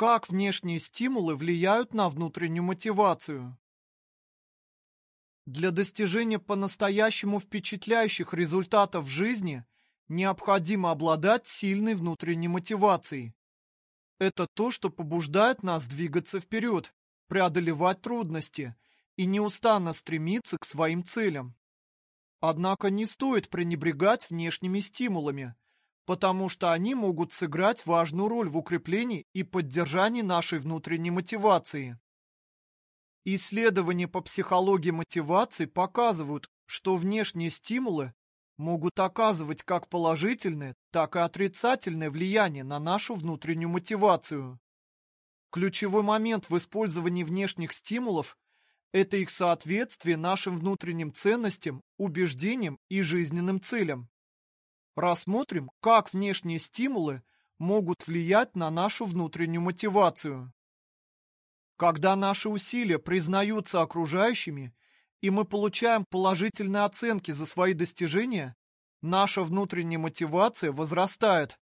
Как внешние стимулы влияют на внутреннюю мотивацию? Для достижения по-настоящему впечатляющих результатов в жизни необходимо обладать сильной внутренней мотивацией. Это то, что побуждает нас двигаться вперед, преодолевать трудности и неустанно стремиться к своим целям. Однако не стоит пренебрегать внешними стимулами, потому что они могут сыграть важную роль в укреплении и поддержании нашей внутренней мотивации. Исследования по психологии мотивации показывают, что внешние стимулы могут оказывать как положительное, так и отрицательное влияние на нашу внутреннюю мотивацию. Ключевой момент в использовании внешних стимулов – это их соответствие нашим внутренним ценностям, убеждениям и жизненным целям. Рассмотрим, как внешние стимулы могут влиять на нашу внутреннюю мотивацию. Когда наши усилия признаются окружающими, и мы получаем положительные оценки за свои достижения, наша внутренняя мотивация возрастает.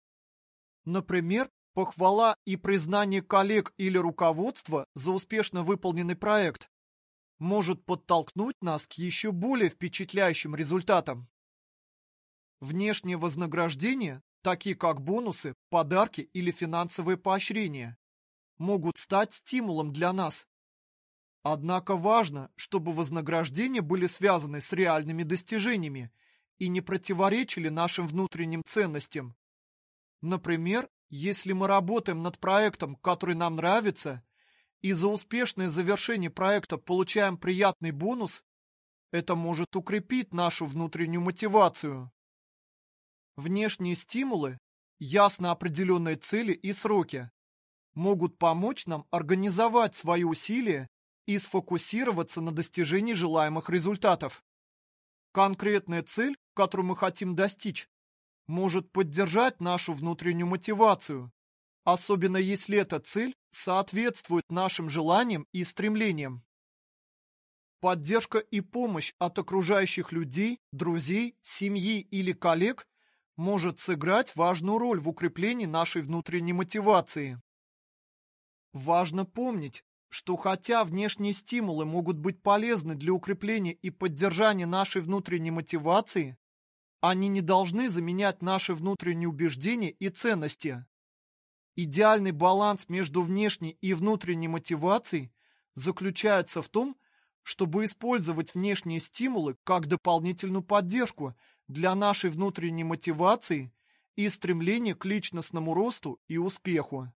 Например, похвала и признание коллег или руководства за успешно выполненный проект может подтолкнуть нас к еще более впечатляющим результатам. Внешнее вознаграждение, такие как бонусы, подарки или финансовые поощрения, могут стать стимулом для нас. Однако важно, чтобы вознаграждения были связаны с реальными достижениями и не противоречили нашим внутренним ценностям. Например, если мы работаем над проектом, который нам нравится, и за успешное завершение проекта получаем приятный бонус, это может укрепить нашу внутреннюю мотивацию. Внешние стимулы, ясно определенные цели и сроки, могут помочь нам организовать свои усилия и сфокусироваться на достижении желаемых результатов. Конкретная цель, которую мы хотим достичь, может поддержать нашу внутреннюю мотивацию, особенно если эта цель соответствует нашим желаниям и стремлениям. Поддержка и помощь от окружающих людей, друзей, семьи или коллег может сыграть важную роль в укреплении нашей внутренней мотивации. Важно помнить, что хотя внешние стимулы могут быть полезны для укрепления и поддержания нашей внутренней мотивации, они не должны заменять наши внутренние убеждения и ценности. Идеальный баланс между внешней и внутренней мотивацией заключается в том, чтобы использовать внешние стимулы как дополнительную поддержку для нашей внутренней мотивации и стремления к личностному росту и успеху.